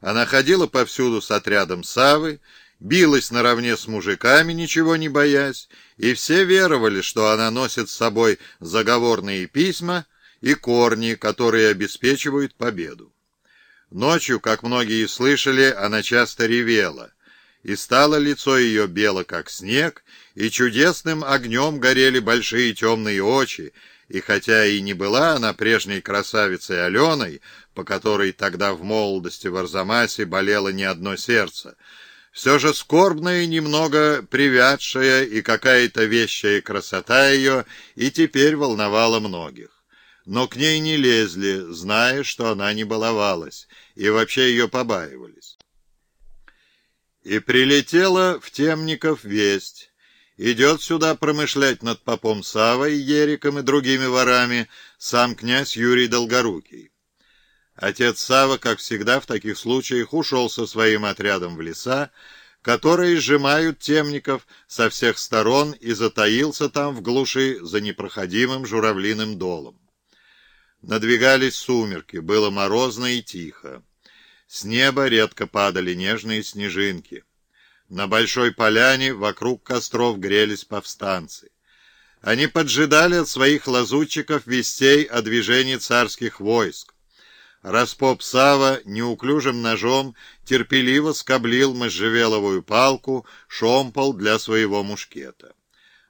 Она ходила повсюду с отрядом Савы, билась наравне с мужиками, ничего не боясь, и все веровали, что она носит с собой заговорные письма и корни, которые обеспечивают победу. Ночью, как многие слышали, она часто ревела, и стало лицо ее бело, как снег, и чудесным огнем горели большие темные очи, и хотя и не была она прежней красавицей Аленой, по которой тогда в молодости в Арзамасе болело не одно сердце, все же скорбная, немного привядшая и какая-то вещая красота ее и теперь волновала многих. Но к ней не лезли, зная, что она не баловалась, и вообще ее побаивались. И прилетела в Темников весть, Идет сюда промышлять над попом Савой, Ериком и другими ворами сам князь Юрий Долгорукий. Отец Сава, как всегда в таких случаях, ушел со своим отрядом в леса, которые сжимают темников со всех сторон и затаился там в глуши за непроходимым журавлиным долом. Надвигались сумерки, было морозно и тихо. С неба редко падали нежные снежинки. На большой поляне вокруг костров грелись повстанцы. Они поджидали от своих лазутчиков вестей о движении царских войск. Распоп Сава неуклюжим ножом терпеливо скоблил можжевеловую палку, шомпол для своего мушкета.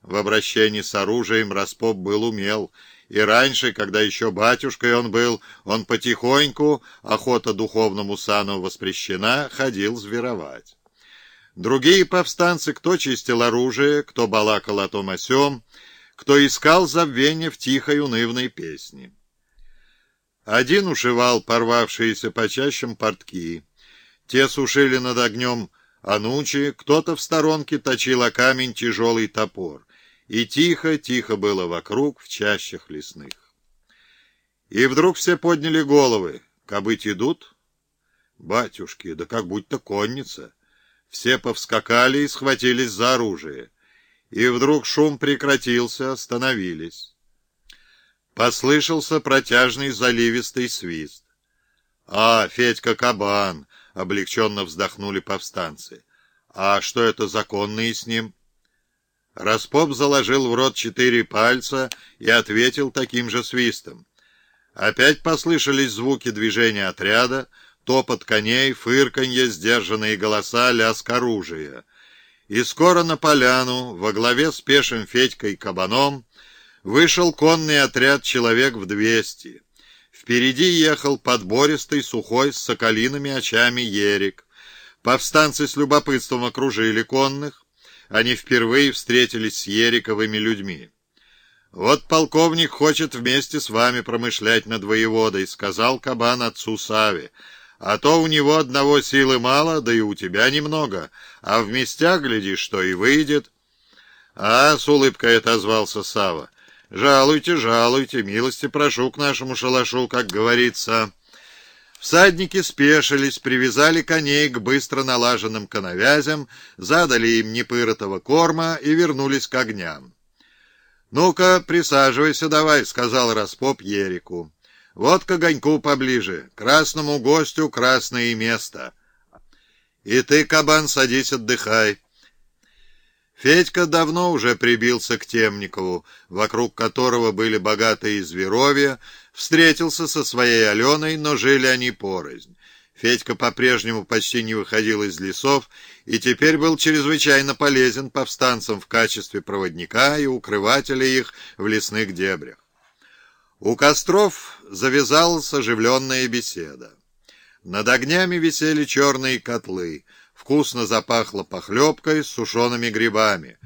В обращении с оружием Распоп был умел, и раньше, когда еще батюшкой он был, он потихоньку, охота духовному сану воспрещена, ходил зверовать. Другие повстанцы, кто чистил оружие, кто балакал о том о сём, кто искал забвения в тихой унывной песне. Один ушивал порвавшиеся по чащам портки, те сушили над огнем анучи, кто-то в сторонке точил о камень тяжелый топор, и тихо-тихо было вокруг в чащах лесных. И вдруг все подняли головы. Кобыть идут? Батюшки, да как будто конница. Все повскакали и схватились за оружие. И вдруг шум прекратился, остановились. Послышался протяжный заливистый свист. «А, Федька Кабан!» — облегченно вздохнули повстанцы. «А что это законные с ним?» Распоп заложил в рот четыре пальца и ответил таким же свистом. Опять послышались звуки движения отряда, топот коней, фырканье, сдержанные голоса, лязг оружия. И скоро на поляну, во главе с пешим Федькой Кабаном, вышел конный отряд человек в двести. Впереди ехал подбористый, сухой, с соколиными очами Ерик. Повстанцы с любопытством окружили конных. Они впервые встретились с Ериковыми людьми. «Вот полковник хочет вместе с вами промышлять над воеводой», — сказал Кабан отцу Саве. А то у него одного силы мало, да и у тебя немного, а в местях, глядишь, что и выйдет. — А, — с улыбкой отозвался Сава, жалуйте, жалуйте, милости прошу к нашему шалашу, как говорится. Всадники спешились, привязали коней к быстро налаженным коновязям, задали им непыротого корма и вернулись к огням. — Ну-ка, присаживайся давай, — сказал Распоп Ерику. Вот к огоньку поближе, красному гостю красное место. И ты, кабан, садись отдыхай. Федька давно уже прибился к Темникову, вокруг которого были богатые зверовья, встретился со своей Аленой, но жили они порознь. Федька по-прежнему почти не выходил из лесов и теперь был чрезвычайно полезен повстанцам в качестве проводника и укрывателя их в лесных дебрях. У костров завязалась оживленная беседа. Над огнями висели черные котлы, вкусно запахло похлебкой с сушеными грибами.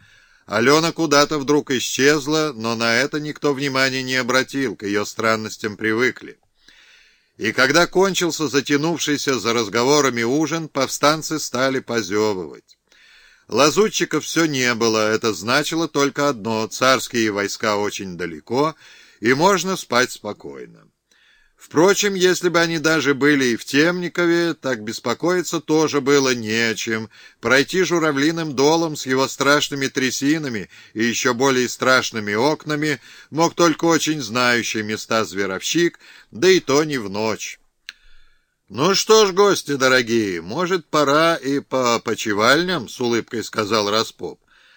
Алена куда-то вдруг исчезла, но на это никто внимания не обратил, к ее странностям привыкли. И когда кончился затянувшийся за разговорами ужин, повстанцы стали позевывать. Лазутчиков все не было, это значило только одно — царские войска очень далеко — и можно спать спокойно. Впрочем, если бы они даже были и в Темникове, так беспокоиться тоже было не о чем. Пройти журавлиным долом с его страшными трясинами и еще более страшными окнами мог только очень знающий места зверовщик, да и то не в ночь. «Ну что ж, гости дорогие, может, пора и по почевальням?» — с улыбкой сказал Распоп.